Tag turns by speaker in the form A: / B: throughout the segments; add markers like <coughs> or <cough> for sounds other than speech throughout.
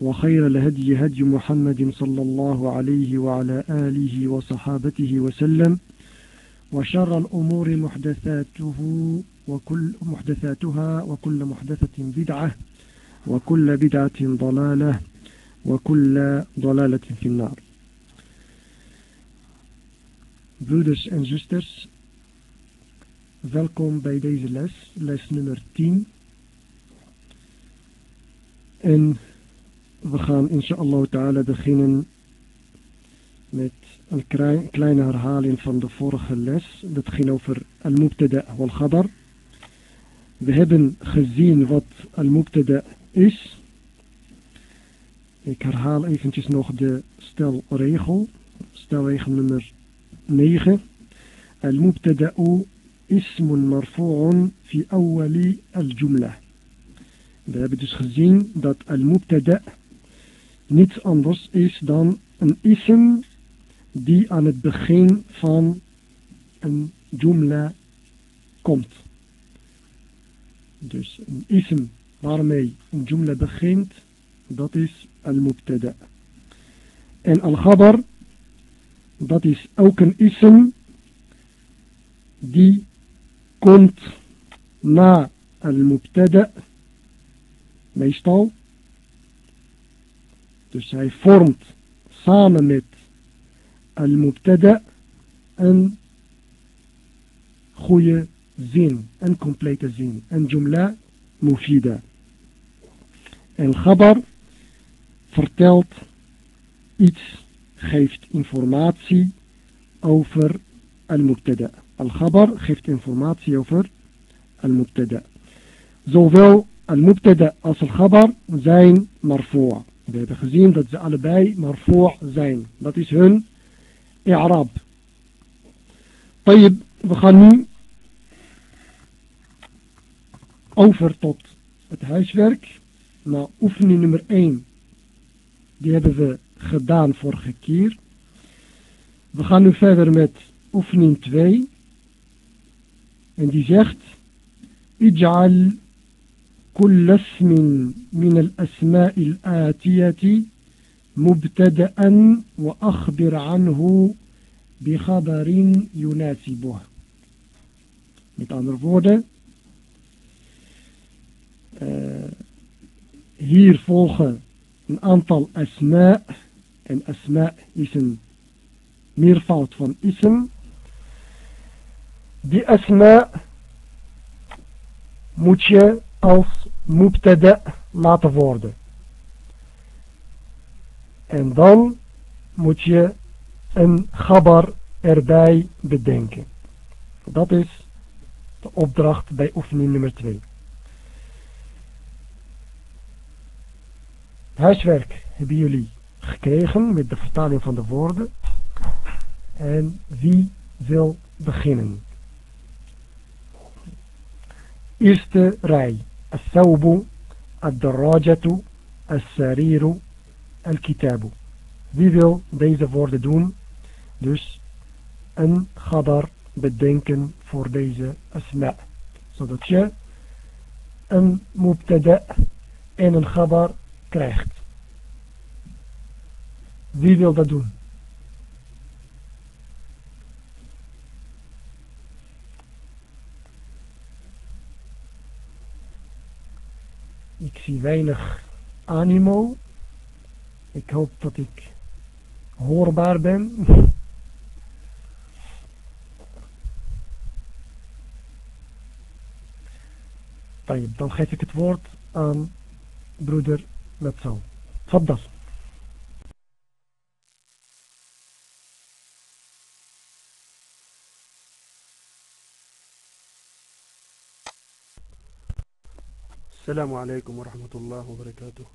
A: وخير الهدي هدي محمد صلى الله عليه وعلى آله وصحابته وسلم وشر الأمور محدثاته وكل محدثاتها وكل محدثة بدعة وكل بدعة ضلالة وكل ضلالة في النار Broeders en zusters, welkom bij deze les, les nummer 10. En We gaan inshallah ta'ala beginnen met een kleine herhaling van de vorige les. Dat ging over al-mubtada wal-khabar. We hebben gezien wat al-mubtada is. Ik herhaal eventjes nog de stelregel. Stelregel nummer 9. Al-mubtada'u ismun marfu'un fi awwali al-jumla. We hebben dus gezien dat al-mubtada' niets anders is dan een ism die aan het begin van een jumla komt. Dus een ism waarmee een jumla begint, dat is al-mubtada. En al-ghabar, dat is ook een ism die komt na al-mubtada, meestal dus hij vormt samen met al-mubtada een goede zin, een complete zin, een jumla mufida. En Gabar vertelt iets, geeft informatie over al-mubtada. Al-Gabar geeft informatie over al-mubtada. Zowel al-mubtada als al-Gabar zijn marfoa. We hebben gezien dat ze allebei marfu' zijn. Dat is hun i'rab. We gaan nu over tot het huiswerk. Nou, oefening nummer 1. Die hebben we gedaan vorige keer. We gaan nu verder met oefening 2. En die zegt... Ij'al كل اسم من الأسماء الآتية مبتدأ وأخبر عنه بخبر يناسبه Met andere woorden, uh, hier volgen een aantal asma. En asma is een meervoud van ism. Die asma moet je als mubtada laten worden. En dan moet je een gabar erbij bedenken. Dat is de opdracht bij oefening nummer 2. Huiswerk hebben jullie gekregen met de vertaling van de woorden. En wie wil beginnen? Eerste rij. الثوب الدراجة السرير الكتاب Wie wil deze woorden doen? Dus een gabar bedenken voor deze asma. Zodat je een mubtada en een gabar krijgt. Wie wil dat doen? Zie weinig animo. Ik hoop dat ik hoorbaar ben. <laughs> Dan geef ik het woord aan broeder Metzal. Tfaddal.
B: السلام عليكم ورحمة الله وبركاته.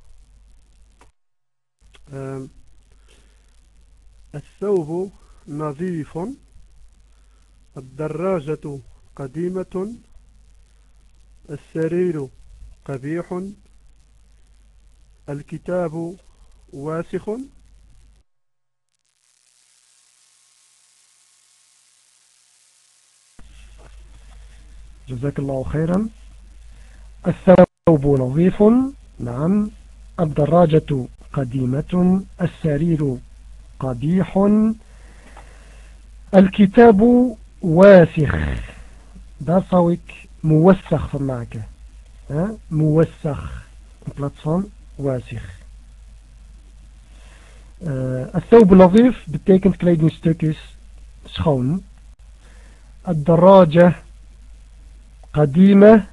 B: الثوب نظيف الدراجة قديمة السرير قبيح الكتاب واسخ.
A: جزاك الله خيرا. الثوب نظيف. نعم. الدراجة قديمة. السرير قبيح. الكتاب واسخ. ik موسخ van موسخ. in واسخ. الثوب نظيف. betekent kledingstuk is schoon الدراجة قديمة.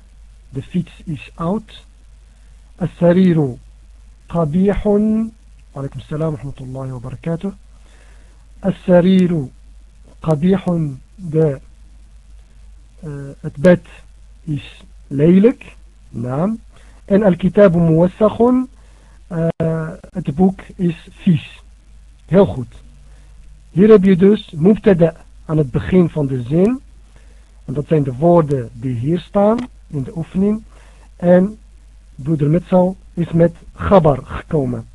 A: de fiets is oud. As-sariru qabihun. Alaikum salam wa rahmatullahi wa barakatuh. As-sariru qabihun. Eh, het bed is lelijk. Naam. En al-kitabu muwassakhun. Uh, eh, het boek is vies. Heel goed. Hier heb je dus mubtada aan het begin van de zin. En dat zijn de woorden die hier staan in de oefening. En broeder zal is met gabar gekomen.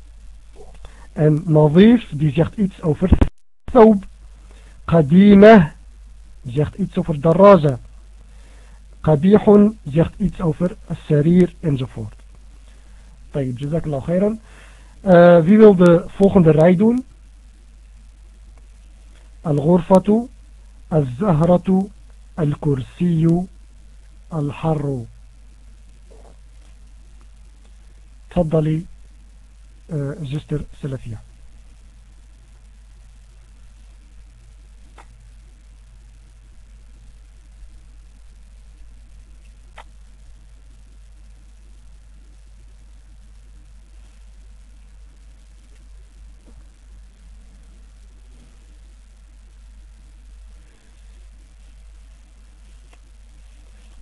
A: En Nazif die zegt iets over thawb. qadima zegt iets over daraza. Qabihun zegt iets over sarir enzovoort. Tayyip, khairan. Eh, wie wil de volgende rij doen? Al-Ghurfatu, Al-Zahratu, Al-Kursiyu, الحر. تفضلي زستر سلفية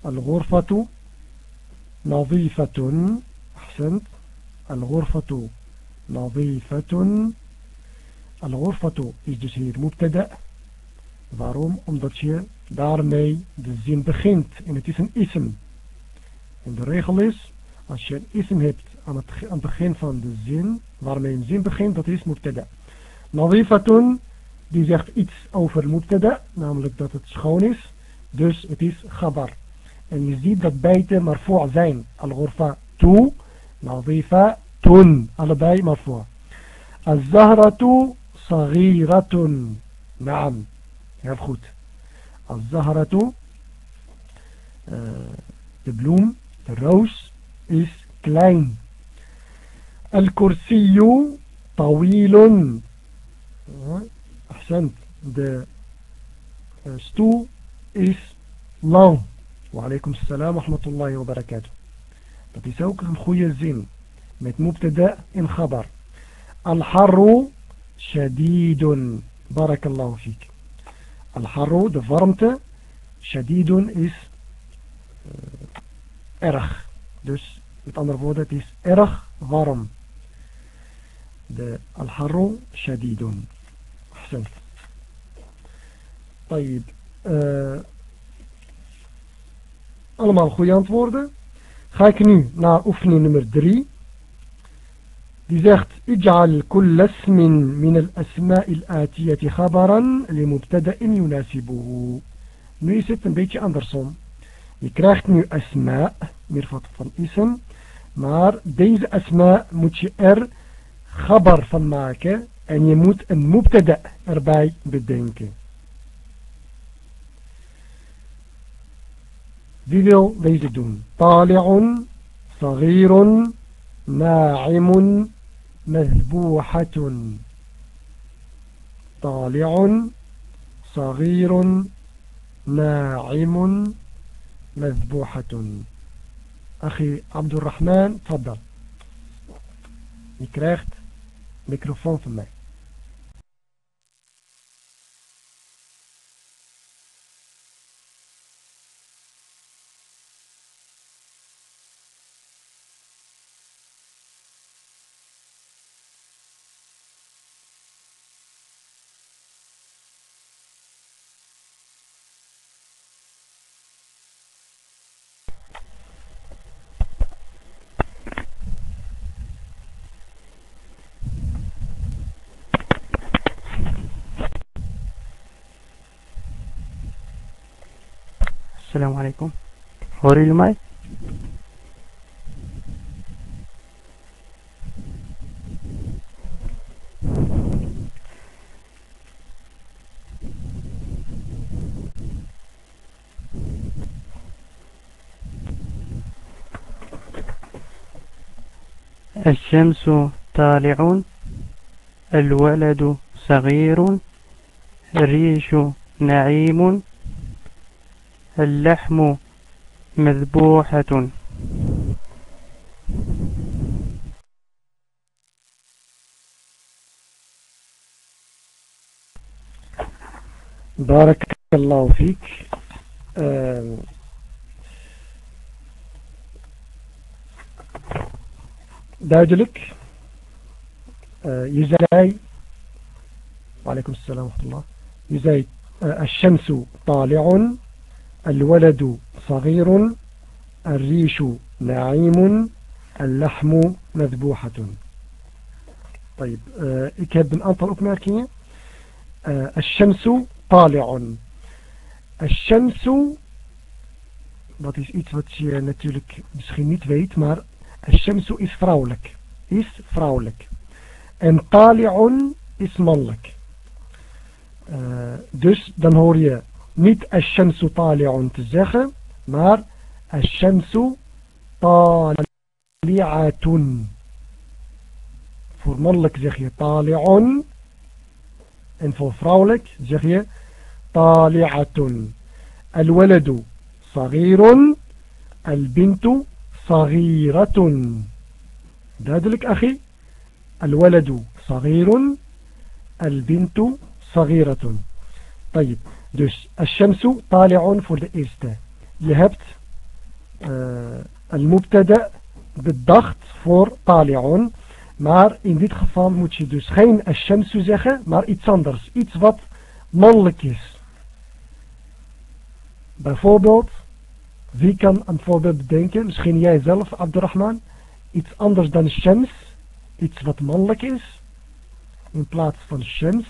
A: الغرفة نظيفة أحسنت الغرفة نظيفة الغرفة is dus hier mubtada waarom? omdat je daarmee de zin begint en het is een ism en de regel is als je een ism hebt aan het, aan het begin van de zin waarmee een zin begint dat is mubtada nadifatun die zegt iets over mubtada namelijk dat het schoon is dus het is gabar Dat beide marfu' zijn al-ghurfa tu nadifa tun allebei marfu' الزهرة صغيرة نعم heel goed الزهرة de bloem de roos is klein الكرسي طويل أحسنت de stoel is lang وعليكم السلام ورحمة الله وبركاته dat is ook een goede zin met mubtada in khabar شديد بارك الله فيك الحر de warmte شديد is uh, erg dus met andere woorden het is erg warm de الحر شديد أحسنت طيب uh, allemaal goede antwoorden ga ik nu naar oefening nummer 3 Die zegt, اجعل كل اسم من الأسماء الآتية خبرا لمبتدأ يناسبه. Nu is het een beetje andersom. Je krijgt nu asma, meervoud van ism. Maar deze asma moet je er khabar van maken. En je moet een mubtada erbij bedenken. Wie wil deze doen? Tali'un, صغير ناعم مذبوحة طالع صغير ناعم مذبوحة أخي عبد الرحمن تفضل Je krijgt microfoon van mij.
C: السلام عليكم jullie mij الشمس طالع الولد صغير الريش نعيم اللحم مذبوحة.
A: بارك الله فيك. Uh, je zei, وعليكم السلام ورحمة الله. zei uh, الشمس طالع. الولد صغير الريش نعيم اللحم مذبوحة طيب uh, ik heb een aantal opmerkingen uh, الشمس طالع الشمس dat is iets wat je natuurlijk misschien niet weet maar Al-Shamsu is vrouwelijk. Is vrouwelijk. En Tali'un is mannelijk. Uh, dus dan hoor je niet Al-Shamsu Tali'un te zeggen, Al-Shamsu Tali'atun. Voor mannelijk zeg Tali'un. En voor vrouwelijk Tali'atun. Al-waladu صغير البنت صغيرة دادلك أخي الولد صغير البنت صغيرة طيب Dus Ash-Shamsu tali'un voor de eerste. Je hebt eh, al-Mubtada bedacht voor tali'un. Maar in dit geval moet je dus geen Ash-Shamsu zeggen, maar iets anders. Iets wat mannelijk is. Bijvoorbeeld, wie kan een voorbeeld bedenken? Misschien jij zelf, Abdurrahman. Iets anders dan Shams. Iets wat mannelijk is. In plaats van Shams.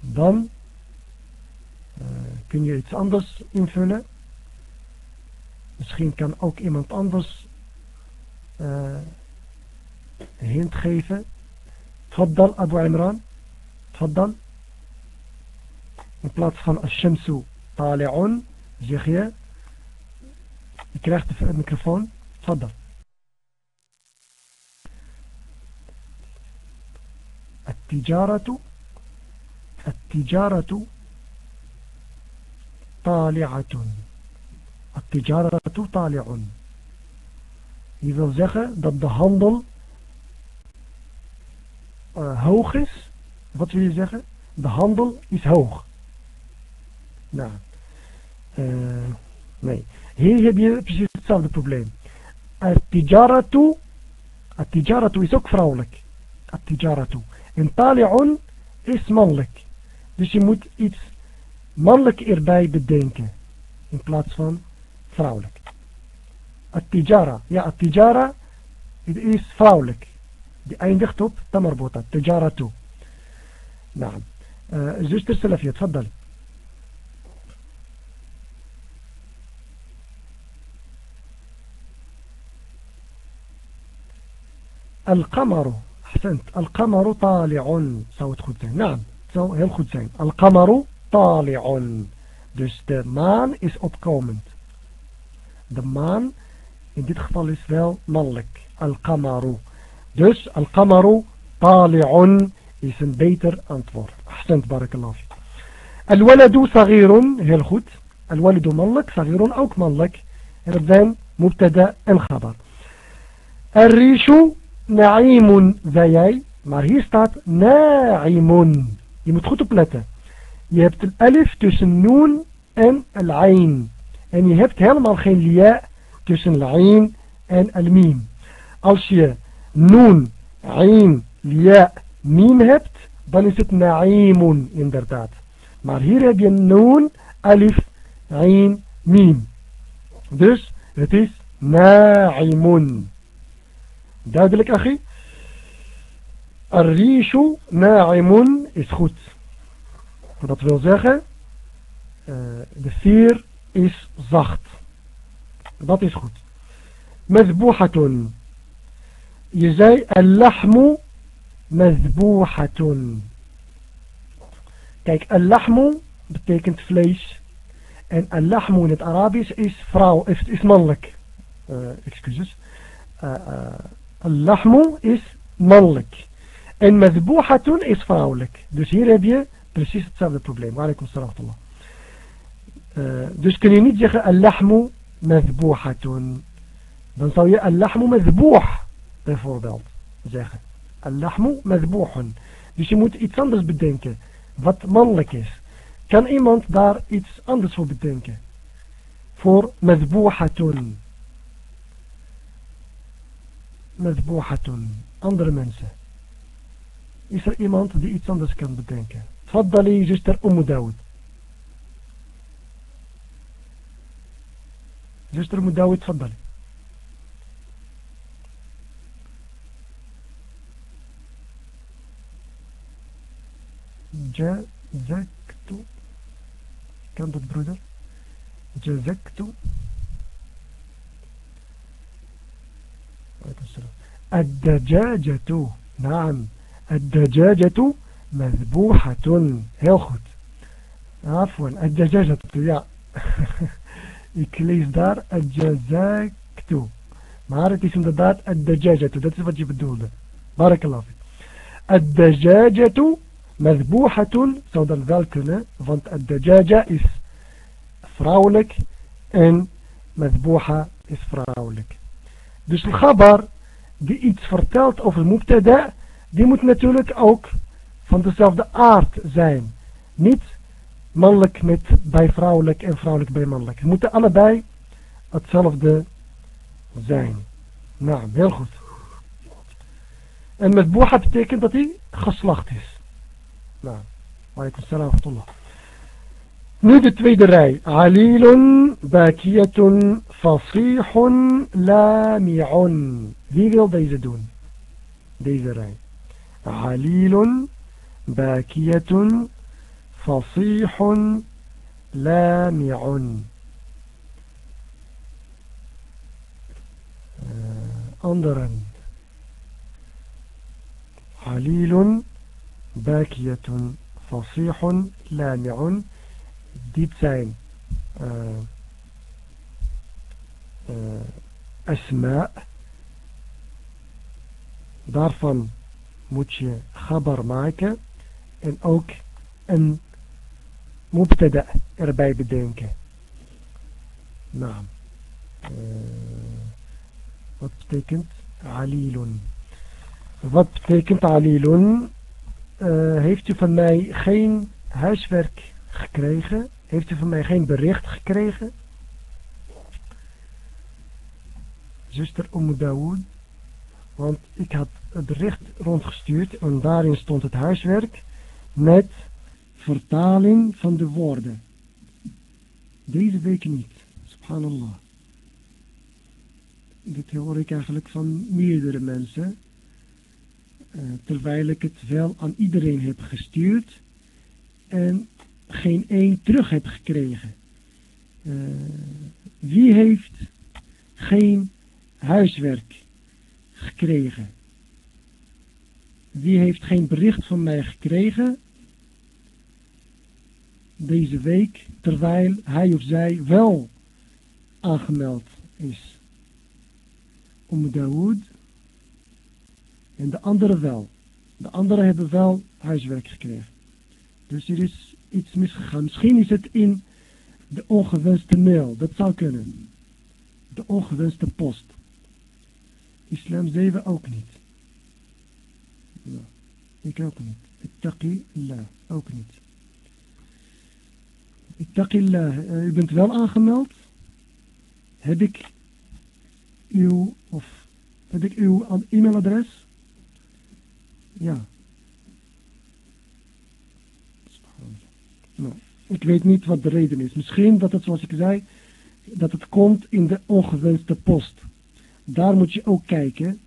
A: Dan kun je iets anders invullen. Misschien kan ook iemand anders uh, hint geven. Tfaddal Abu Imran. Tfaddal. In plaats van Ash-Shamsu zeg je Je krijgt de microfoon. تفضل التجارة التجارة طالعة التجارة طالع Je wil zeggen dat de handel uh, hoog is. Wat wil je zeggen? De handel is hoog. Nou, uh, nee. Hier heb je precies hetzelfde probleem. At-tijaratu, at-tijaratu is ook vrouwelijk. At-tijaratu. En tali'un is mannelijk. Dus je moet iets mannelijk erbij bedenken. In plaats van vrouwelijk. At-tijara. Ja, at-tijara is vrouwelijk. Die eindigt op tamarbota. Tijaratu. Nou. Uh, zuster Salafia, tfaddali. القمر أحسنت القمر طالع naam zou heel goed zijn القمر طالع dus de maan is opkomend de maan in dit geval is wel mannelijk القمر dus القمر طالع is een beter antwoord الله فيك الولد صغير heel goed الولد مالك صغير ook mannelijk dat zijn مبتدا en خبر الريش Na'imun, zei jij. Maar hier staat na'imun. Je moet goed opletten. Je hebt een alif tussen noon en al-ain. En je hebt helemaal geen lia tussen al-ain en al-mim. Als je noon, ain, lia, mim hebt, dan is het na'imun inderdaad. Maar hier heb je noon, alif, ain, mim. Dus het is na'imun. Duidelijk, Achi? Arrishu na'imun is goed. Dat wil zeggen, uh, de vier is zacht. Dat is goed. Mezboehatun. Je zei al-lahmu mezboehatun. Kijk, al-lahmu betekent vlees. En al-lahmu in het Arabisch is vrouw, is, is mannelijk. Uh, excuses. Uh, al-lahmu is mannelijk. En mezboehatun is vrouwelijk. Dus hier heb je precies hetzelfde probleem. Walaikum salam. Uh, dus kun je niet zeggen al-lahmu mezboehatun. Dan zou je al-lahmu mezboeh bijvoorbeeld zeggen. Al-lahmu mezboehun. Dus je moet iets anders bedenken. Wat mannelijk is. Kan iemand daar iets anders voor bedenken? Voor mezboehatun. Mezboehatun. Andere mensen. Is er iemand die iets anders kan bedenken? تفضلي zuster أم داود. zuster أم داود تفضلي. جزكت. كم broeder جزكت. الدجاجة. نعم. الدجاجة. مذبوحة هيخد عفوا الدجاجة يا <laughs> إكليس دار الجزاكتو ما عرفت اسم دات الدجاجة ده تسفر جيب الدولة بارك الله فيك. الدجاجة مذبوحة سودا الفالكنة فانت الدجاجة إس فراولك إن مذبوحة إس فراولك. دوش الخبر دي إتس فرتلت أو في المبتدأ دي متنتولك أوك van dezelfde aard zijn. Niet mannelijk met bij vrouwelijk en vrouwelijk bij mannelijk. Het moeten allebei hetzelfde zijn. Nou, heel goed. En met boeha betekent dat hij geslacht is. Nou, alaikum salam wa Nu de tweede rij. Alilun, bakiyatun, fasihun, lami'un. Wie wil deze doen? Deze rij. Alilun, باكية فصيح لامع. آه، أندر عليل باكية فصيح لامع. ديتسين آه، آه، أسماء. دارفا موتشي خبر معك. En ook een mubtada erbij bedenken. Nou, wat betekent alilun? Wat betekent alilun? Uh, heeft u van mij geen huiswerk gekregen? Heeft u van mij geen bericht gekregen? Zuster Dawood. Want ik had het bericht rondgestuurd en daarin stond het huiswerk met vertaling van de woorden. Deze week niet. Subhanallah. Dit hoor ik eigenlijk van meerdere mensen. Uh, terwijl ik het wel aan iedereen heb gestuurd. En geen één terug heb gekregen. Uh, wie heeft geen huiswerk gekregen? Wie heeft geen bericht van mij gekregen deze week, terwijl hij of zij wel aangemeld is. Om Dawood en de anderen wel. De anderen hebben wel huiswerk gekregen. Dus er is iets misgegaan. Misschien is het in de ongewenste mail. Dat zou kunnen. De ongewenste post. Islam 7 ook niet. Ik ook niet. Ittaqi la, ook niet. Ittaqillah, uh, u bent wel aangemeld. Heb ik uw, of heb ik uw e-mailadres? Ja. Nou, ik weet niet wat de reden is. Misschien dat het, zoals ik zei, dat het komt in de ongewenste post. Daar moet je ook kijken.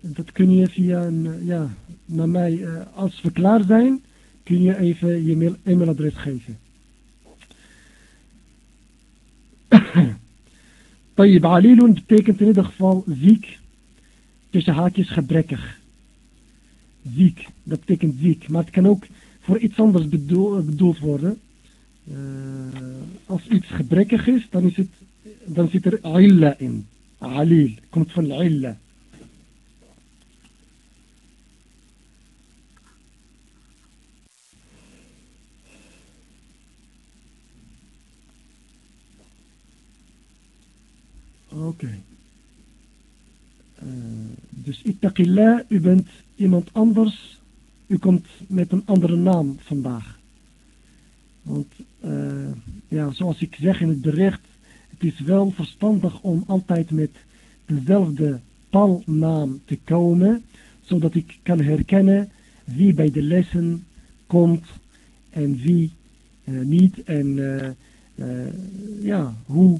A: Dat kun je via een, ja, naar mij, uh, als we klaar zijn, kun je even je e-mailadres geven. <coughs> طيب عليل betekent in ieder geval ziek, tussen haakjes gebrekkig. Ziek, dat betekent ziek. Maar het kan ook voor iets anders bedoeld worden. Uh, als iets gebrekkig is, dan, is het, dan zit er illa in. Alil, komt van illa. Oké. Okay. Uh, dus ittaqillah, u bent iemand anders. U komt met een andere naam vandaag. Want uh, ja, zoals ik zeg in het bericht, het is wel verstandig om altijd met dezelfde palnaam te komen, zodat ik kan herkennen wie bij de lessen komt en wie uh, niet en ja, hoe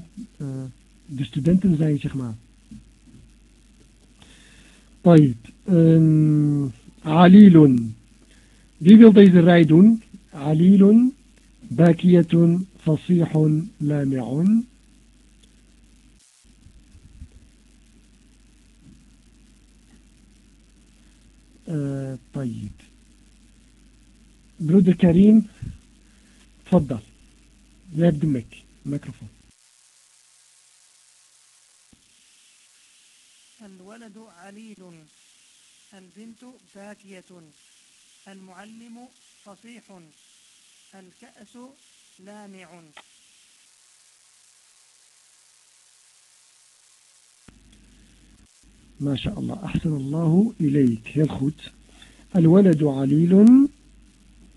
A: de studenten zijn, zeg maar. طيب عليل wie wil deze rij doen? عليل باكية فصيح لامع طيب برودر كريم تفضل يبدو مك ميكروفون
D: الولد عليل البنت باكية المعلم فصيح الكأس لامع.
A: ما شاء الله أحسن الله إليك heel goed الولد عليل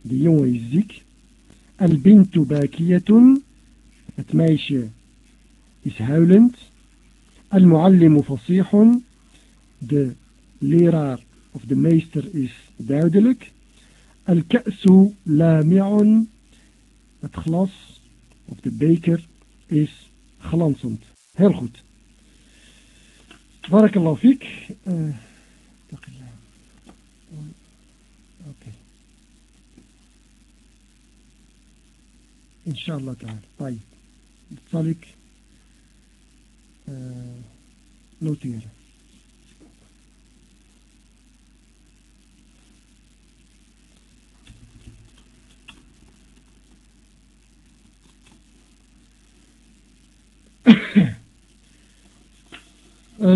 A: is ziek البنت باكية het meisje is huilend المعلم فصيح de leraar of de meester is duidelijk. Al-ka'su lami'un. Het glas of de beker is glanzend. Heel goed. Barakallahu fik. Eh, Inshallah ta'ala. Dat zal ik eh, noteren.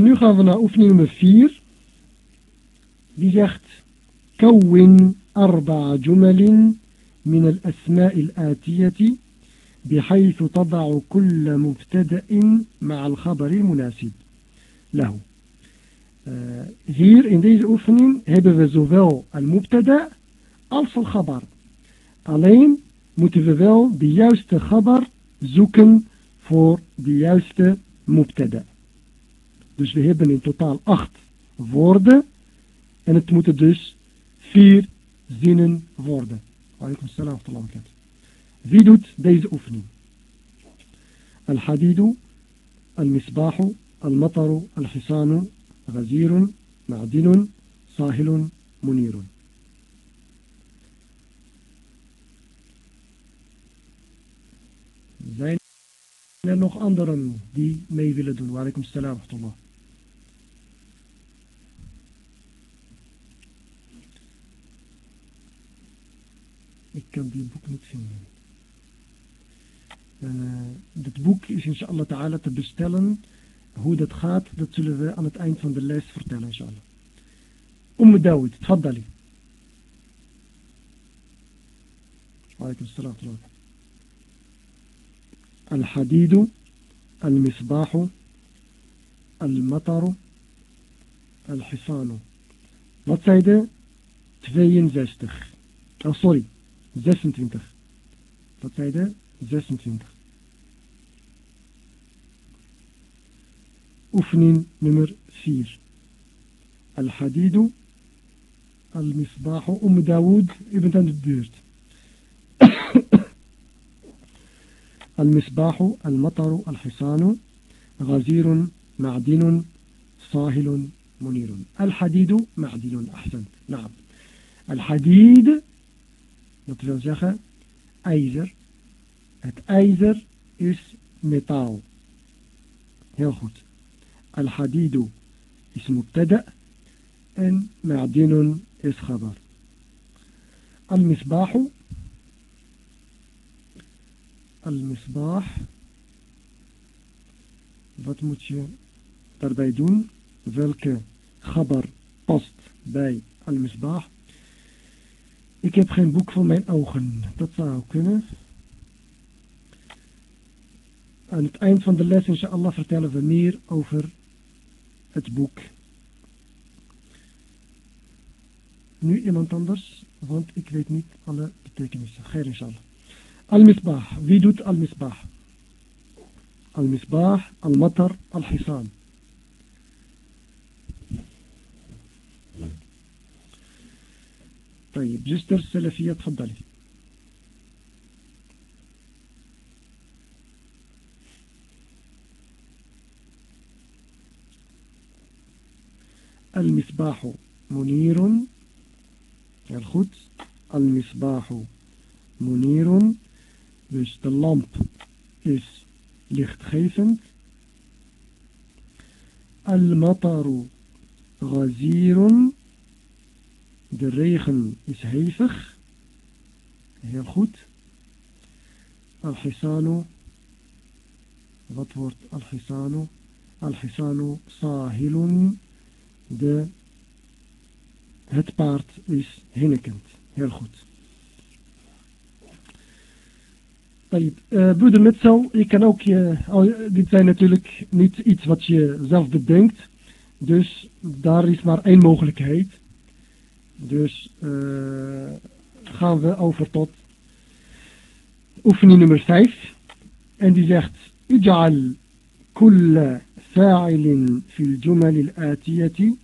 A: Nu gaan we naar oefening nummer 4. Die zegt: كون أربع جمل من الأسماء الآتية بحيث تضع كل مبتدأ مع الخبر المناسب له. Uh, hier in deze oefening hebben we zowel al-mubtada als al-khabar. Alleen moeten we wel de juiste khabar zoeken voor de juiste mubtada. Dus we hebben in totaal acht woorden. En het moeten dus vier zinnen worden. Alaikum salam wa Wie doet deze oefening? Al-hadidu, al-misbahu, al-mataru, al-hisanu, غزير معدن ساهل منير zijn er nog anderen die mee willen doen? Wa alaikum salam wa rahmatullah. Ik kan die boek niet vinden. Uh, dit boek is inshallah ta'ala te bestellen. Hoe dat gaat, dat zullen we aan het eind van de les vertellen inshallah. Umm Dawud, tfaddali. عليكم السلام ورحمة الله الحديد المصباح المطر الحصان Wat zei de 62? Oh sorry, 26. Dat zei de 26. Oefening nummer 4. Al-Hadidu, Al-Misbahu, Umm Dawood, u bent aan de beurt. المصباح المطر الحصان غزير معدن صاهل منير الحديد معدن أحسنت نعم الحديد Dat wil zeggen ijzer. Het ijzer is metaal. Heel goed. Al-hadidu is mubtada en ma'dinun is khabar. Al-misbahu Al-misbah wat moet je daarbij doen? Welke gabar past bij al-misbah? Ik heb geen boek voor mijn ogen. Dat zou kunnen. Aan het eind van de les, inshallah, vertellen we meer over het boek. Nu iemand anders, want ik weet niet alle betekenissen. Geen inshallah. Al-Misbah. Wie doet Al-Misbah? Al-Misbah, Al-Matar, al-Hisan. طيب جستر السلفية تفضلي المصباح منير الخد المصباح منير dus de lamp is lichtgevend. Al-mataru gazirun. De regen is hevig. Heel goed. Al-hisanu. Wat wordt al-hisanu? Al-hisanu sahilun. De, het paard is hinnekend. Heel goed. Uh, broeder Metzel, je kan ook je, oh, dit zijn natuurlijk niet iets wat je zelf bedenkt. Dus daar is maar één mogelijkheid. Dus uh, gaan we over tot oefening nummer 5. En die zegt, Ij'al kulla fa'ilin fil jumal al-atiyati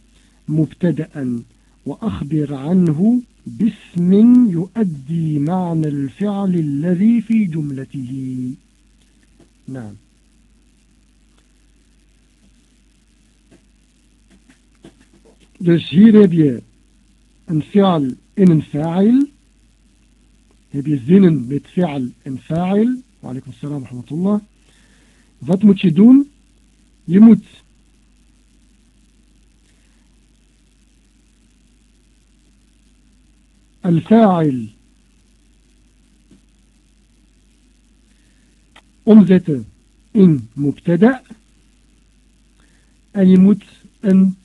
A: mubtada'an wa akhbir anhu باسم يؤدي معنى الفعل الذي في جملته نعم Dus hier heb je een fi'al en een fa'il. Heb je zinnen met fi'al en fa'il. Wa alaikum salam rahmatullah. Wat moet je doen? Je moet الفاعل omzetten in mubtada en je moet een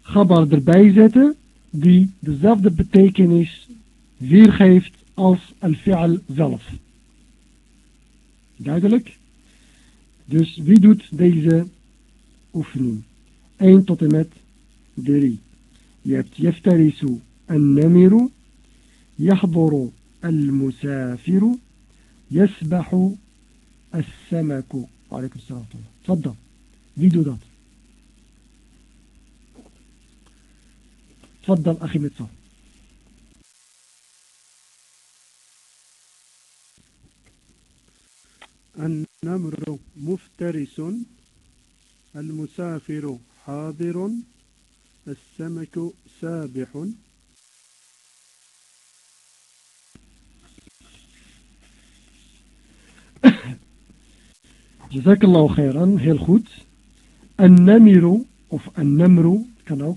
A: gabar erbij zetten die dezelfde betekenis weergeeft als al-fi'al zelf. Duidelijk? Dus wie doet deze oefening? 1 tot en met 3. Je hebt jeftarisu en namiru يحضر المسافر يسبح السمك وعليكم السلام ورحمة الله تفضل تفضل أخي متصور
B: النمر مفترس المسافر حاضر السمك سابح. <coughs>
A: جزاك الله خيرا هي الخوت. النمر أو النمر كان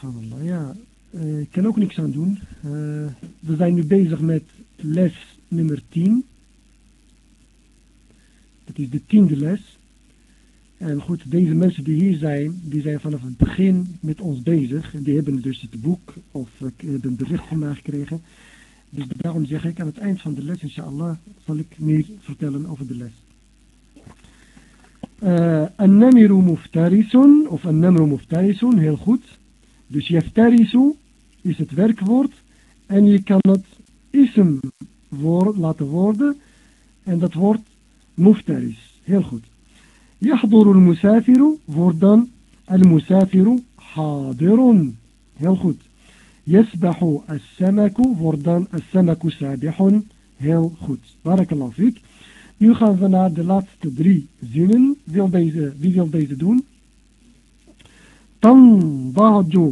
A: Subhanallah, ja. Uh, ik kan ook niks aan doen. Uh, we zijn nu bezig met les nummer 10. Dat is de tiende les. En goed, deze mensen die hier zijn, die zijn vanaf het begin met ons bezig. En die hebben dus het boek of hebben een bericht van mij gekregen. Dus daarom zeg ik aan het eind van de les, inshallah, zal ik meer vertellen over de les. An-namiru muftarisun, of an-namru muftarisun, heel goed. Dus Jefterisu is het werkwoord en je kan het ism woord laten worden en dat wordt muftaris. Heel goed. يحضر al-musafiru wordt dan al-musafiru hadirun. Heel goed. يسبح as-samaku wordt dan as-samaku sabihun. Heel goed. Barakallahu fik. Nu gaan we naar de laatste drie zinnen. Wil deze, wie wil deze doen? Tanbaju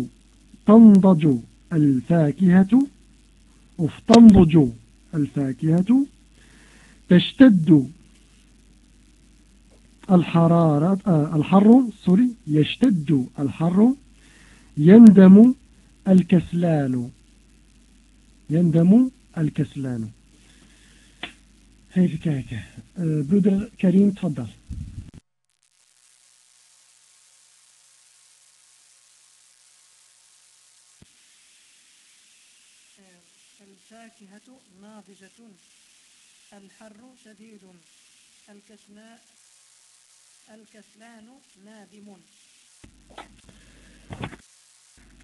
A: تنضج الفاكهة of تنضج الفاكهة تشتد الحرارة آه الحر سوري يشتد الحر يندم الكسلان يندم الكسلان Even kijken. Uh, broeder Karim, tfaddal.
D: الفاكهة ناضجة الحر شديد الكسلاء الكسلان نادم.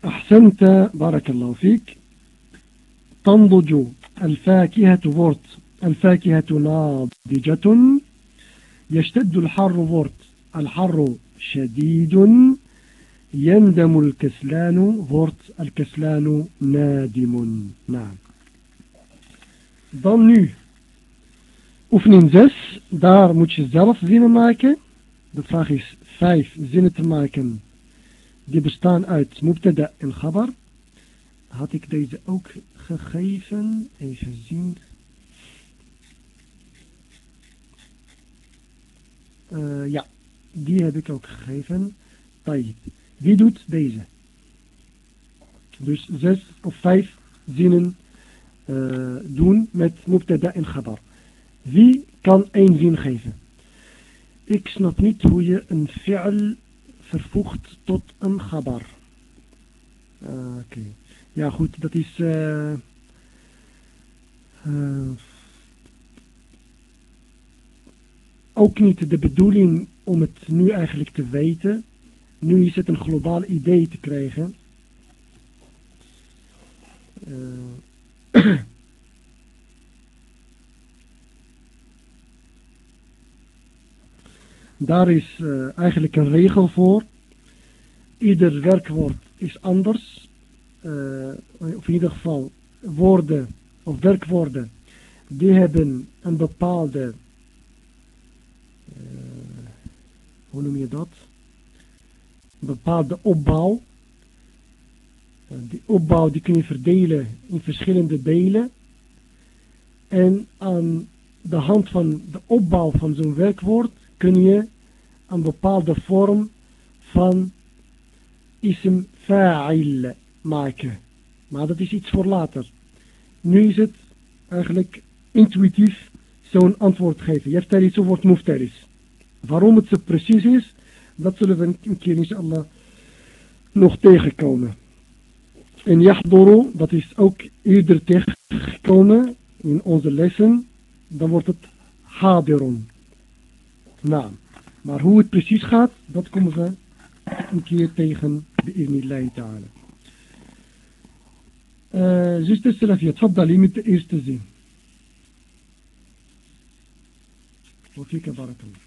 A: أحسنت بارك الله فيك. تنضج الفاكهة wordt الفاكهة ناضجة. يشتد الحر wordt الحر شديد. يندم الكسلان wordt الكسلان نادم. نعم. Dan nu oefening 6. Daar moet je zelf zinnen maken. De vraag is 5 zinnen te maken. Die bestaan uit mubtada en khabar. Had ik deze ook gegeven? Even zien. Uh, ja, die heb ik ook gegeven. Tayyip. Wie doet deze? Dus zes of vijf zinnen uh, doen met mubtada en khabar. Wie kan één zin geven? Ik snap niet hoe je een fi'al vervoegt tot een khabar. Uh, Oké. Ja goed, dat is... Uh, ook niet de bedoeling om het nu eigenlijk te weten. Nu is het een globaal idee te krijgen. Uh, Daar is uh, eigenlijk een regel voor. Ieder werkwoord is anders. Uh, of in ieder geval woorden of werkwoorden die hebben een bepaalde uh, hoe noem je dat? Een bepaalde opbouw. Die opbouw die kun je verdelen in verschillende delen. En aan de hand van de opbouw van zo'n werkwoord kun je een bepaalde vorm van ism fa'il maken. Maar dat is iets voor later. Nu is het eigenlijk intuïtief zo'n antwoord geven. Yeftaris of wordt muftaris. Waarom het zo precies is, dat zullen we een keer inshallah nog tegenkomen. En yahduru, dat is ook eerder tegengekomen in onze lessen. Dan wordt het hadirun Nou, maar hoe het precies gaat, dat komen we een keer tegen de Irnilai ta'ala. Uh, zuster Salafia, tfaddali met de eerste zin. وفيك بارك الله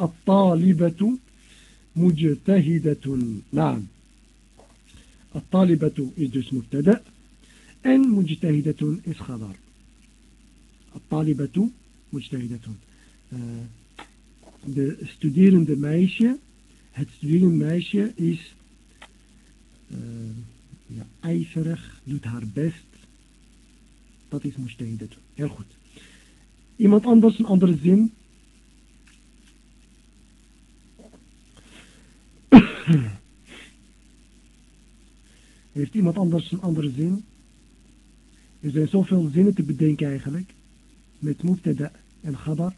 A: الطالبة مجتهدة نعم الطالبة is dus مبتدأ en mujtahidatun is khabar. Talibatu mujtahidatun. Uh, eh, de studerende meisje, het studerende meisje is uh, ja, ijverig, doet haar best. Dat is mujtahidatun. Heel goed. Iemand anders, een andere zin. <coughs> Heeft iemand anders een andere zin? Er zijn zoveel zinnen te bedenken eigenlijk. Met mubtada en khabar.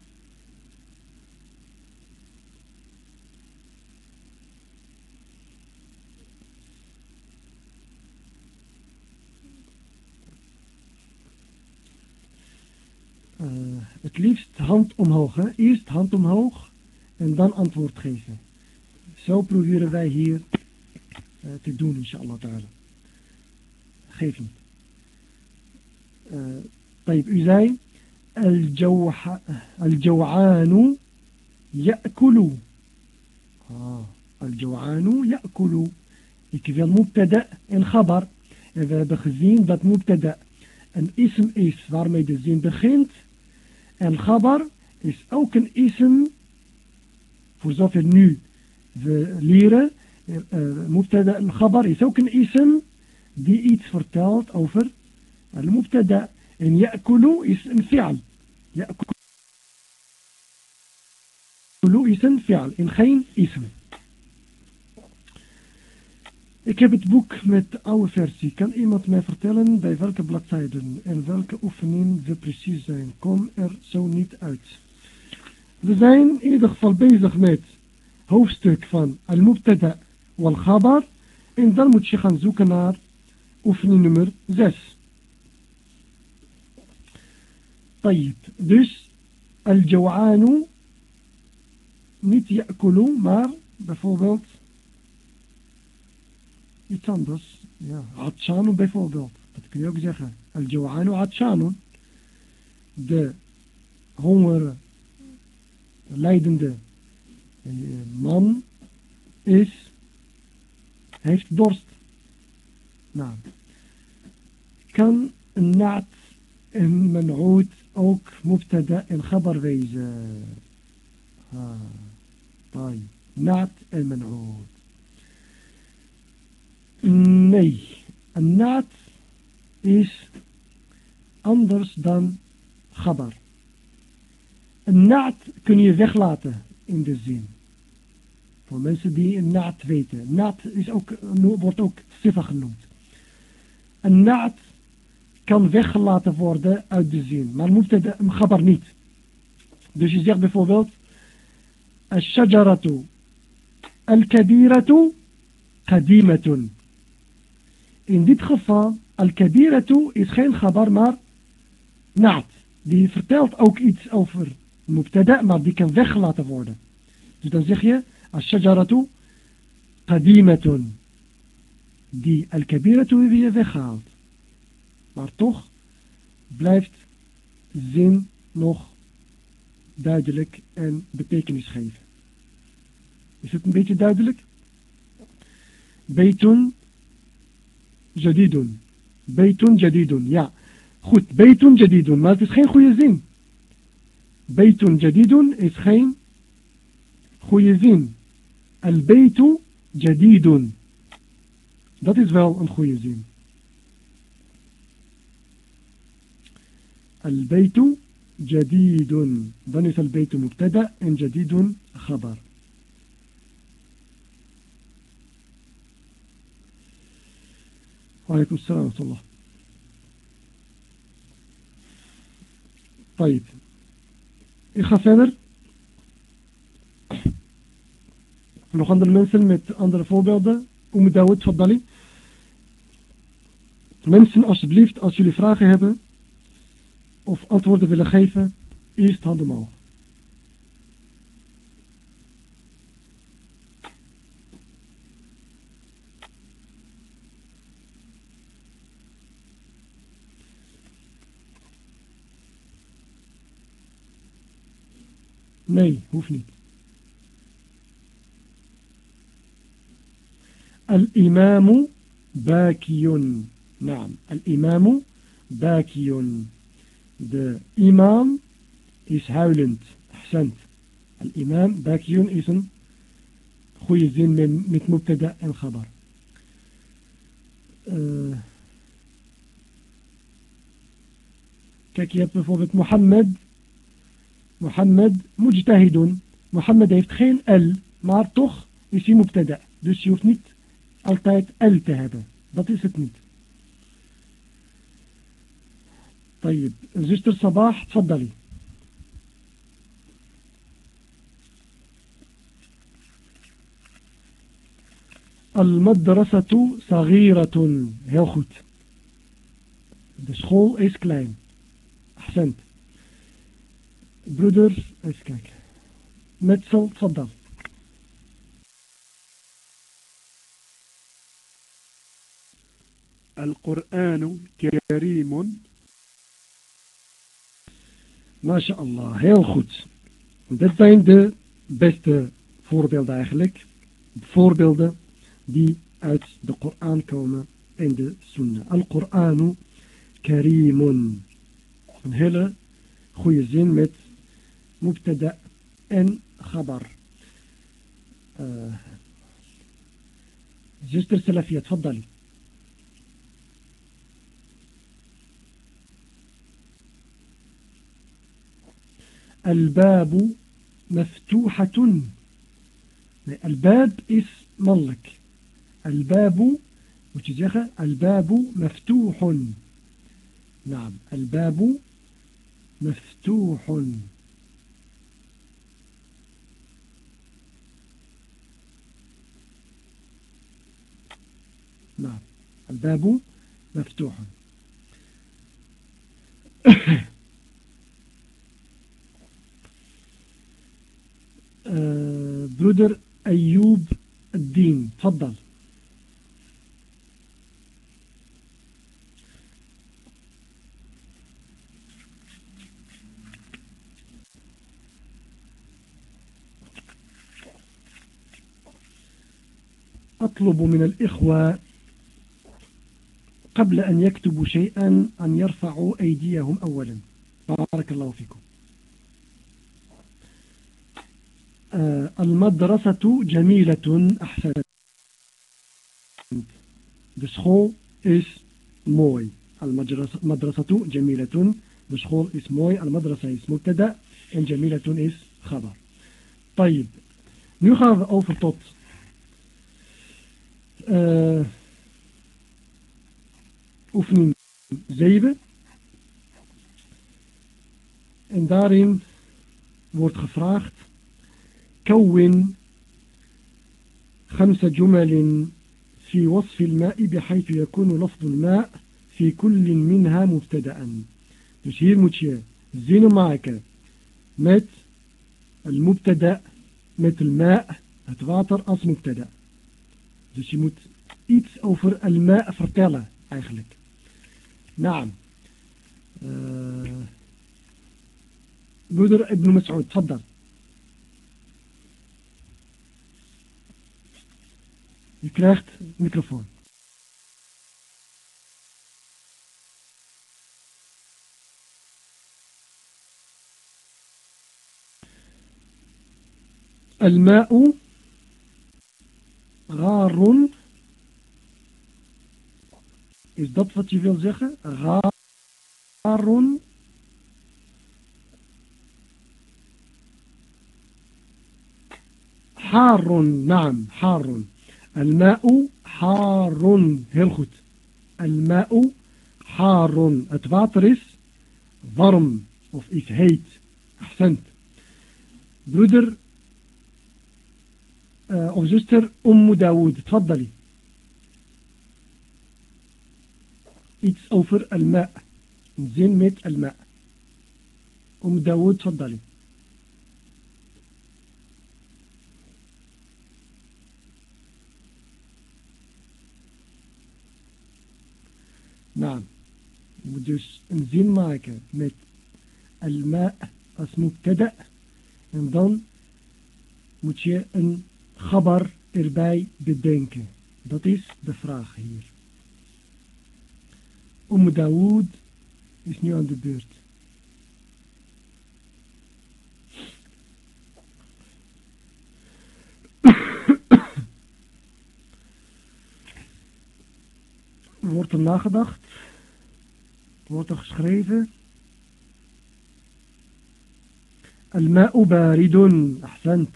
A: uh, het liefst hand omhoog. Hè? Eerst hand omhoog en dan antwoord geven. Zo proberen wij hier uh, te doen, inshallah ta'ala. Geef niet. طيب u zei الجوعان يأكل آه الجوعان يأكل ik wil mubtada en khabar en we hebben gezien dat mubtada een ism is waarmee de zin begint En khabar is ook een ism voor zover nu we leren, uh, mubtada al-khabar is ook een ism die iets vertelt over ya'kulu is een fi'al. Ya'kulu is een fi'al en geen ism. Ik heb het boek met de oude versie. Kan iemand mij vertellen bij welke bladzijden en welke oefening we precies zijn? Kom er zo niet uit. We zijn in ieder geval bezig met hoofdstuk van al-mubtada wal-khabar. En dan moet je gaan zoeken naar oefening nummer 6. طيب دوس الجوعان niet يأكل maar bijvoorbeeld iets anders عطشان bijvoorbeeld dat kun je ook zeggen الجوعان عطشان. de hongerlijdende man is heeft dorst. نعم. كان النعت المنعوت ook mubtada en gabar wezen. Ha. Naat en menhoed. Nee. Een naad is anders dan gabar. Een naad kun je weglaten in de zin. Voor mensen die een naad weten. Naad is ook, wordt ook sifa genoemd. Een naad kan weggelaten worden uit de zin. Maar mubtada een khabar niet. Dus je zegt bijvoorbeeld Al-shajaratu Al-kabiratu Kadimatun. In dit geval, Al-kabiratu is geen khabar, maar naat. Die vertelt ook iets over mubtada, maar die kan weggelaten worden. Dus dan zeg je Al-shajaratu Kadimatun. Die Al-kabiratu weer weghaalt. Maar toch blijft zin nog duidelijk en betekenis geven. Is het een beetje duidelijk? Beetun jadidun. Beetun jadidun, ja. Goed, beetun jadidun, maar het is geen goede zin. Beetun jadidun is geen goede zin. Al beitu jadidun. Dat is wel een goede zin. Dan is al beitu mubtada en jadidun khabar. وعليكم السلام ورحمة الله طيب Ik ga verder. Nog andere mensen met andere voorbeelden. Oom Dawood, Faddali. Mensen, alsjeblieft, als jullie vragen hebben of antwoorden willen geven, eerst handen omhoog. Nee, hoeft niet. Al-imamu bakiyun. Naam, al-imamu bakiyun. De imam is huilend أحسنت الإمام باكي is een goede zin met, met mubtada en khabar uh, kijk je hebt bijvoorbeeld Mohammed Mohammed mujtahidun. Mohammed heeft geen L, maar toch is hij mubtada. Dus je hoeft niet altijd L te hebben. Dat is het niet. طيب زوجت الصباح تفضلي. المدرسة صغيرة. يا خود The school is klein أحسنت. Brothers برودر اسكاك متصل تفضل.
B: القرآن كريم.
A: MashaAllah, heel goed. Dit zijn de beste voorbeelden eigenlijk. Voorbeelden die uit de Koran komen en de Sunnah. Al-Quranu Karimun. Een hele goede zin met Mubtada en Khabar. Uh, zuster Salafiat tfaddali. الباب مفتوحة. الباب is mannelijk الباب zeggen الباب مفتوح. نعم الباب مفتوح. نعم الباب مفتوح. برودر أيوب الدين. تفضل. أطلب من الإخوة قبل أن يكتبوا شيئا أن يرفعوا أيديهم أولا. بارك الله فيكم آه المدرسة جميلة أحسن De school is mooi. المدرسة جميلة. De school is mooi. المدرسة is مبتدا. En جميلة is خبر. طيب. Nu gaan we over tot uh, oefening 7. En daarin wordt gevraagd كون خمس جمل في وصف الماء بحيث يكون لفظ الماء في كل منها مبتدا dus hier moet je zinnen maken met المبتدا met الماء het water als مبتدا Dus je moet iets over al-ma' vertellen eigenlijk. Naam. Uh, broeder Ibn Mas'ud, tfaddal. Je krijgt microfoon. الماء غار is dat wat je wil zeggen? غار حار نعم حار الماء حار. هل الماء حار. اتفاطرس ضرم of is heet أحسنت. برودر uh, of zuster أم داود. تفضلي. Iets over الماء. زين ميت الماء. أم داود تفضلي. Nou, je moet dus een zin maken met al-ma' als mubtada. En dan moet je een gabar erbij bedenken. Dat is de vraag hier. Om Dawood is nu aan de beurt. wordt er nagedacht, wordt er geschreven. Al-ma'u baridun, ahsant.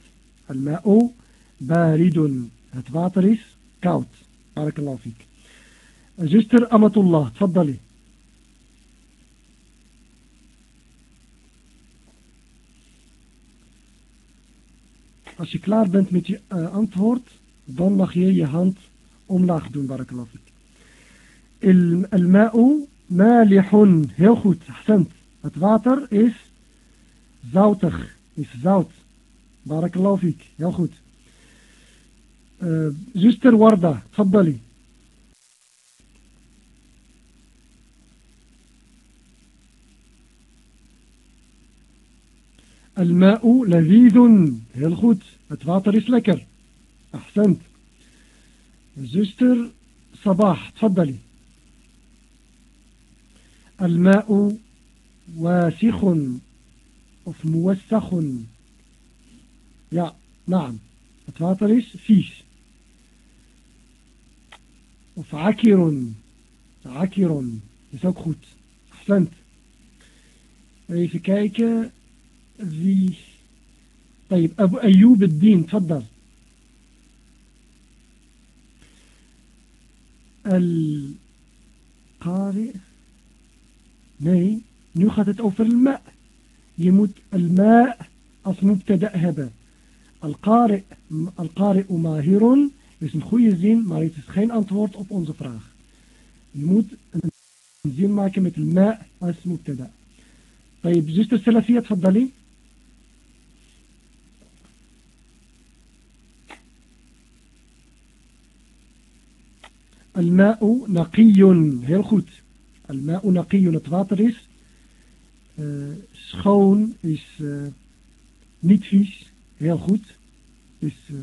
A: Al-ma'u baridun. Het water is koud. Barakallahu fiek. Zuster Amatullah, tfaddali. Als je klaar bent met je eh, antwoord, dan mag je je hand omlaag doen, Barakallahu الماء مالح. heel goed أحسنت. het is is is is بارك الله فيك. heel goed zuster وردة. تفضلي. الماء لذيذ. heel goed het water is أحسنت. زوستر صباح. تفضلي. الماء واسخ موسخ يا نعم. الواتر فيش فيس. عكر عكر. is ook أحسنت. even kijken wie طيب أبو أيوب الدين تفضل. القارئ. Nee nu gaat het over الماء je moet الماء als mubtada hebben القارئ القارئ ماهر is een goede zin maar het is geen antwoord op onze vraag je moet een zin maken met الماء als mubtada طيب zuster Salafia تفضلي الماء نقي heel goed al naqiyun, het water is eh, schoon, is eh, niet vies, heel goed, is eh,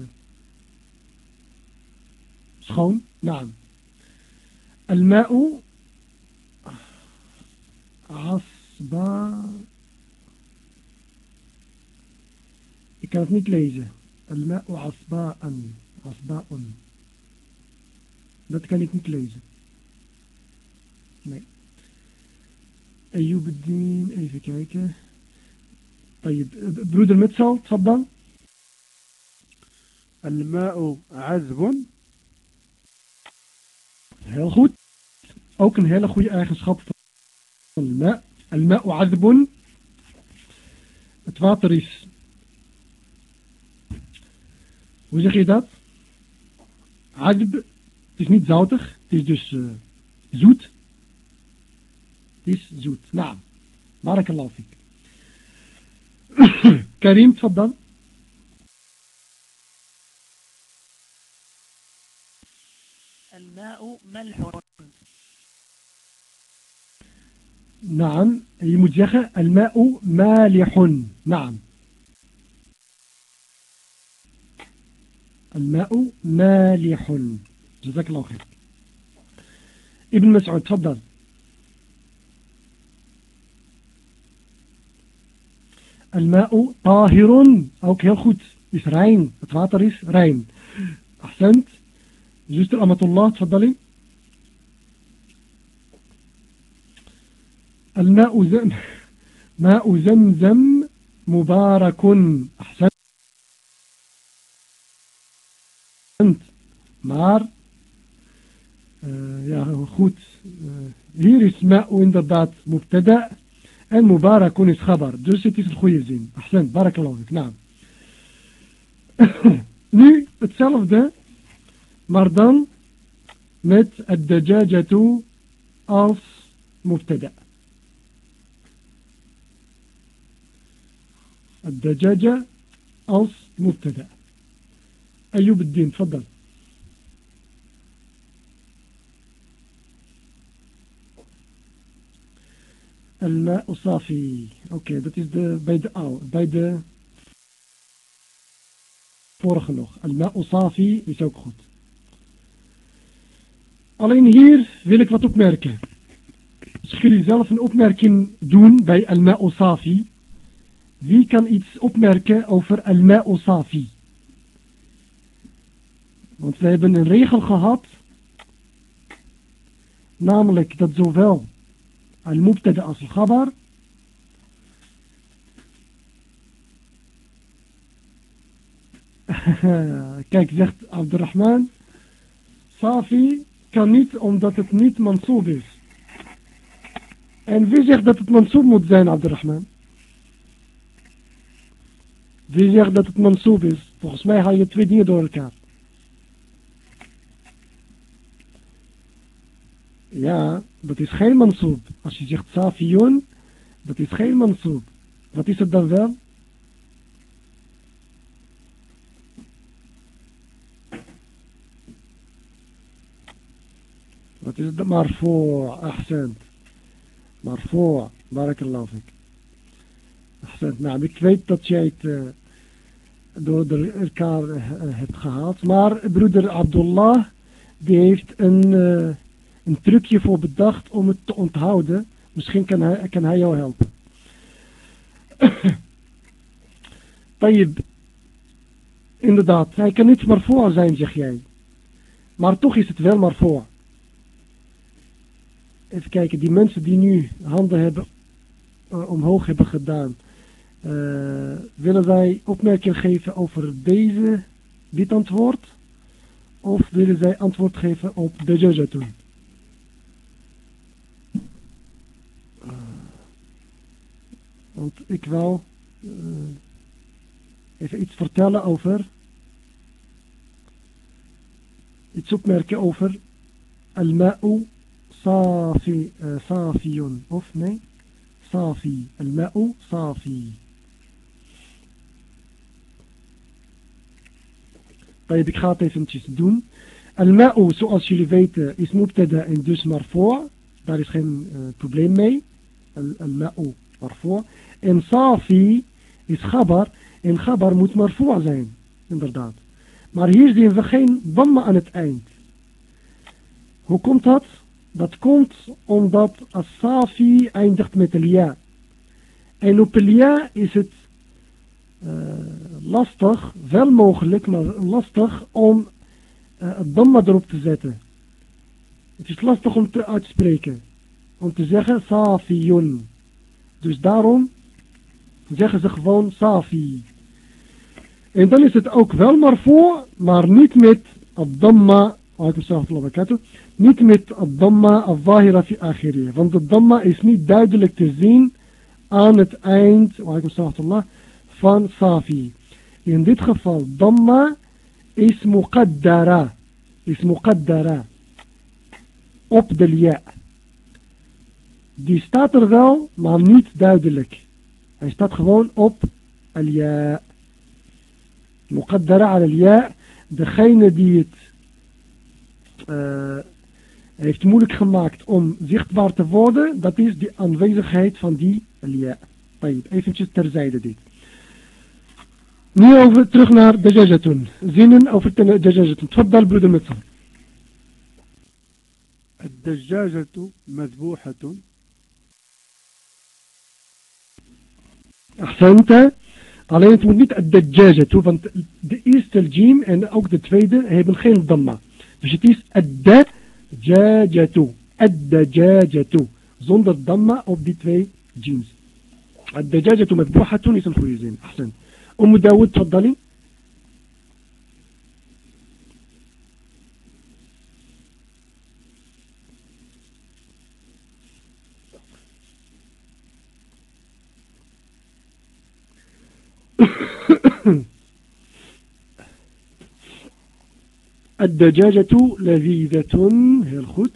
A: schoon. Naam. Al-ma'u asba... Ik kan het niet lezen. Al-ma'u asba'an. Dat kan ik niet lezen. Ayyubuddin, even kijken. Broeder Mitsal, tfaddal.
B: Al-ma'u azbun.
A: Heel goed. Ook een hele goede eigenschap van ma. Al-ma'u azbun. Het water is... Hoe zeg je dat? Azb. Het is niet zoutig. Het is dus eh, zoet. Het is zoet. Nou, barakallahu fik. Karim, tfaddal.
D: الماء ملح.
A: نعم. moet zeggen الماء مالح. نعم. الماء مالح. جزاك الله خير. ابن مسعود تفضل. الماء طاهر. اوك هيل خود is rein het water is أحسنت. زوستر امات الله تفضلي. الماء زم ماء زمزم مبارك. أحسنت. مار. آه، يا خوت هير اسماء وين مبتدا مبتدأ. المبارك نس خبر. درستي الخوي زين. احسنت بارك الله فيك. نعم. <coughs> ني اتسلف ده. مردان مت الدجاجة اف مبتدأ. الدجاجة اف مبتدأ. أيوب الدين تفضل. Al-Usafi. Oké, dat is de, bij de bij de vorige nog. Al-Usafi is ook goed. Alleen hier wil ik wat opmerken. Als jullie zelf een opmerking doen bij Al-Ma'usafi. Wie kan iets opmerken over Al-Ma'usafi? Want we hebben een regel gehad. Namelijk dat zowel المبتدا أصل الخبر kijk zegt Abdurrahman Safi kan niet omdat het niet mansoob is en wie zegt dat het mansoob moet zijn Abdurrahman wie zegt dat het mansoob is volgens mij haal je twee dingen door elkaar Ja, dat is geen mansoob. Als je zegt safiyun, dat is geen mansoob. Wat is het dan wel? Wat is het? Marfu, accent. Marfu, barakallahu fik. Accent. Nou, ik weet dat jij het uh, door elkaar uh, hebt gehaald. Maar broeder Abdullah, die heeft een... Uh, een trucje voor bedacht om het te onthouden. Misschien kan hij, kan hij jou helpen. <coughs> inderdaad, hij kan niet marfoa zijn, zeg jij. Maar toch is het wel marfoa. Even kijken, die mensen die nu handen hebben uh, omhoog hebben gedaan. Uh, willen wij opmerkingen geven over deze, dit antwoord? Of willen zij antwoord geven op de jajatun? Uh, want ik wil even iets vertellen over iets opmerken over al-ma'u safi, uh, safiyun of nee safi al-ma'u safi طيب ik ga het eventjes doen al-ma'u zoals jullie weten is mubtada en dus marfu' daar is geen uh, probleem mee al-ma'u marfu' en safi is khabar en khabar moet marfu' zijn inderdaad Maar hier zien we geen damma aan het eind. Hoe komt dat? Dat komt omdat Asafi eindigt met ja. En op ja is het uh, lastig, wel mogelijk, maar lastig om uh, het erop te zetten. Het is lastig om te uitspreken. Om te zeggen Safiyun. Dus daarom zeggen ze gewoon Safi. En dan is het ook wel maar voor, maar niet met Ad-Damma, niet met Ad-Damma Al-Zahira fi. Want de Damma is niet duidelijk te zien aan het eind van Safi. In dit geval, Damma is muqaddara. Is muqaddara. Op de ja. Die staat er wel, maar niet duidelijk. Hij staat gewoon op al-ja. مقدرة على الياء degene die het uh, heeft moeilijk gemaakt om zichtbaar te worden, dat is de aanwezigheid van die lia. Eventjes terzijde dit. Nu over, terug naar de jajatun. Zinnen over de jajatun. Tfaddal broeder met
B: الدجاجة مذبوحة
A: أحسنت. علينا تمنيت الدجاجة. توفن دئيس الجيم أن أوك دتفيد هي بالخين الضمة. فش تيس الدجاجة. الدجاجة. زند الضمة أوك دتفي جيمز الدجاجة مذبوحة. تونس الخويزين أحسنت. أم داود تفضلين <coughs> الدجاجة لذيذة هي الخد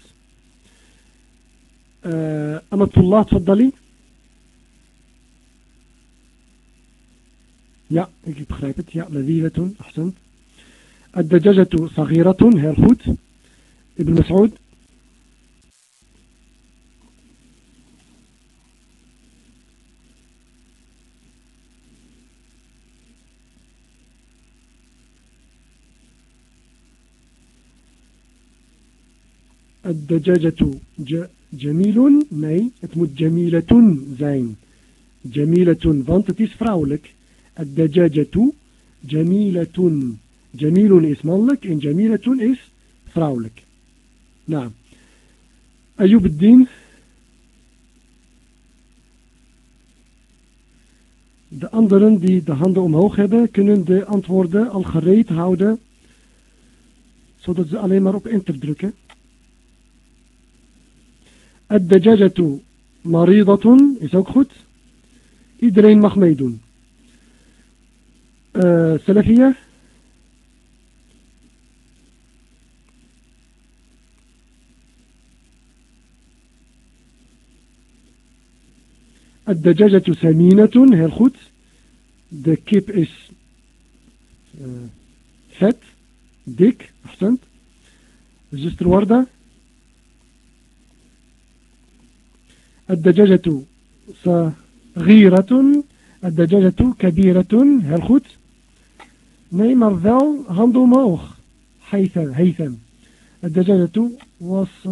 A: أمة الله تفضلي. Ja, ik begrijp. Ja, لذيذة أحسنت. الدجاجة صغيرة heel goed ابن مسعود. dajajatu jamilun? Nee, het moet jamilatun zijn. Jamilatun, want het is vrouwelijk. Ad-dajajatu jamilatun. Jamilun is mannelijk en jamilatun is vrouwelijk. Nou, Ayub. De anderen die de handen omhoog hebben, kunnen de antwoorden al gereed houden, zodat ze alleen maar op enter drukken. الدجاجة مريضة إسوكخت إدرين مخميدون آه، سلفية؟ الدجاجة سمينة هرخوت The kip is آه، fat, dik, أحسنت. زستر ورده الدجاجة صغيرة الدجاجة كبيرة. heel goed nee maar wel hand omhoog هيثم. هيثم الدجاجة was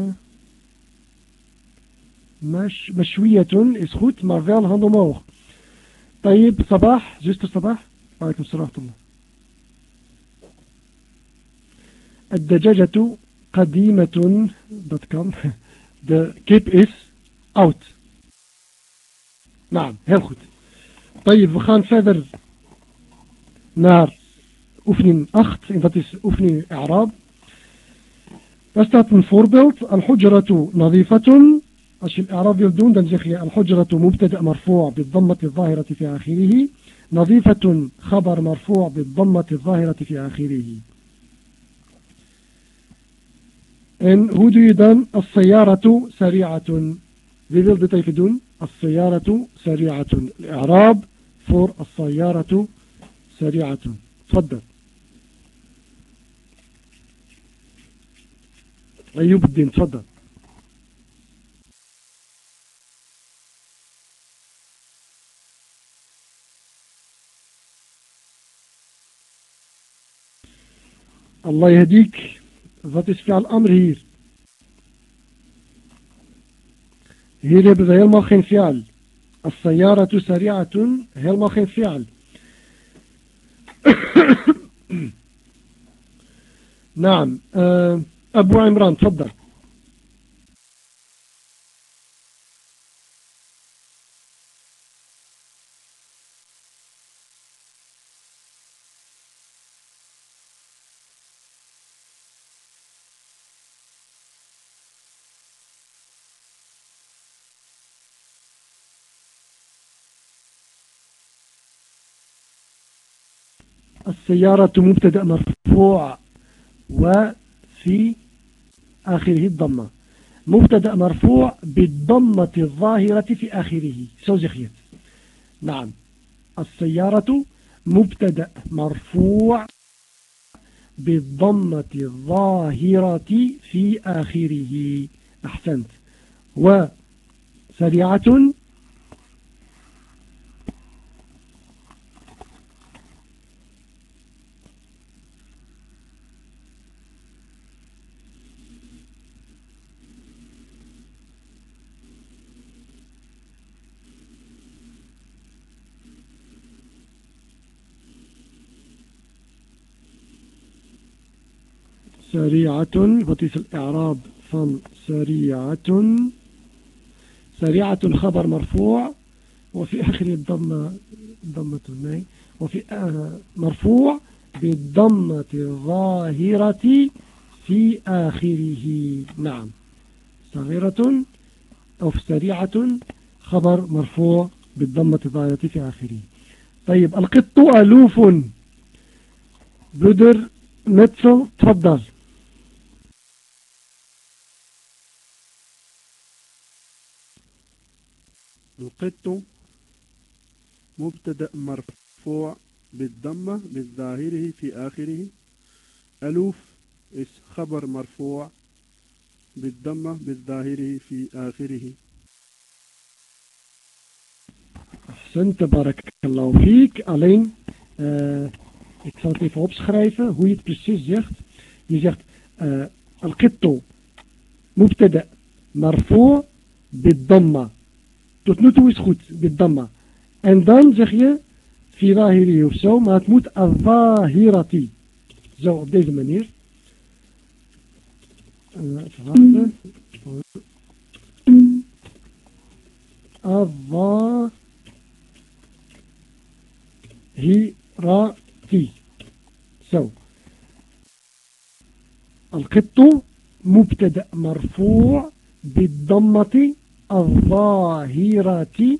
A: مش مشوية. is goed maar wel hand طيب صباح zuster صباح. وعليكم السلام ورحمة الله. الدجاجة قديمة. dat kan de kip is أوت. نعم هل طيب خان فادر نار. افنن أخت إن تتس افنن إعراب. استاتن فوربلت الحجرة نظيفة. أشي الإعراب يلدون دنزخي الحجرة مبتدأ مرفوع بالضمة الظاهرة في آخره. نظيفة خبر مرفوع بالضمة الظاهرة في آخره. إن هدو يدن السيارة سريعة. Wie wil dit even doen? السيارة سريعة الإعراب voor السيارة سريعة. تفضل. أيوب الدين تفضل. الله يهديك. Wat is amr hier hier hebben we helemaal geen fi'al السيارة سريعة helemaal geen fi'al نعم أبو عمران تفضل السيارة مبتدأ مرفوع وفي آخره الضمة. مبتدأ مرفوع بالضمة الظاهرة في آخره. سوزخيت نعم. السيارة مبتدأ مرفوع بالضمة الظاهرة في آخره. أحسنت. وسريعة سريعة is الإعراب van سريعة. سريعة خبر مرفوع وفي آخر الضمة ضمة nee وفي مرفوع بالضمة الظاهرة في آخره. نعم. صغيرة أو سريعة خبر مرفوع بالضمة الظاهرة في آخره. طيب القط ألوف. بدر متسل تفضل.
B: القط مبتدأ مرفوع بالضمة بالظاهره في آخره. ألوف خبر مرفوع بالضمة بالظاهره في آخره.
A: أحسنت بارك الله فيك. Alleen uh, ik zal het even opschrijven hoe je het precies zegt. Je zegt uh, القط مبتدأ مرفوع بالضمة. Tot nu toe is goed, dit damma. En dan zeg je firahiri of zo, maar het moet avahirati. Zo, op deze manier. Uh, even wachten. Avahirati. Zo. القط مبتدأ مرفوع بالضمة الظاهرة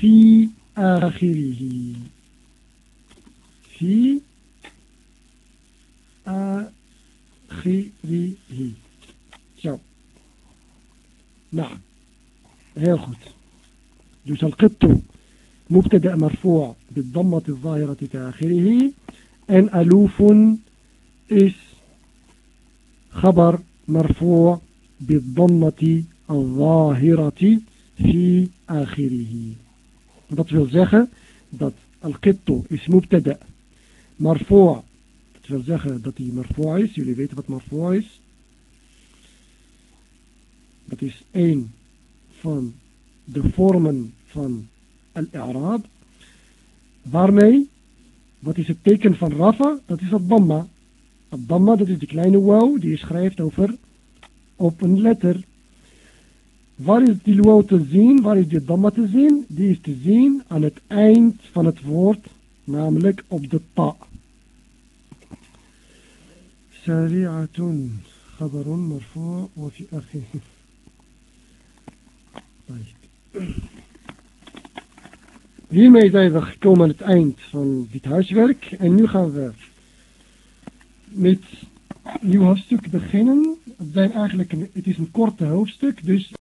A: في آخره. في آخره. zo نعم. heel goed dus القط مبتدأ مرفوع بالضمة الظاهرة في آخره. en ألوف is خبر مرفوع بالضمة al-zahirati fi akhirihi. Dat wil zeggen dat al-qittu is mubtada. Marfoa, dat wil zeggen dat hij marfoa is. Jullie weten wat marfoa is. Dat is één van de vormen van al-i'raab. Waarmee, wat is het teken van rafa? Dat is al-damma. Al-damma, dat is de kleine wauw die je schrijft over op een letter. Waar is die louw te zien? Waar is die damma te zien? Die is te zien aan het eind van het woord, namelijk op de ta. Sari'atun, khabarun marfu' wa fi. Hiermee zijn we gekomen aan het eind van dit huiswerk. En nu gaan we met nieuw hoofdstuk beginnen. Het, het is een korte hoofdstuk, dus...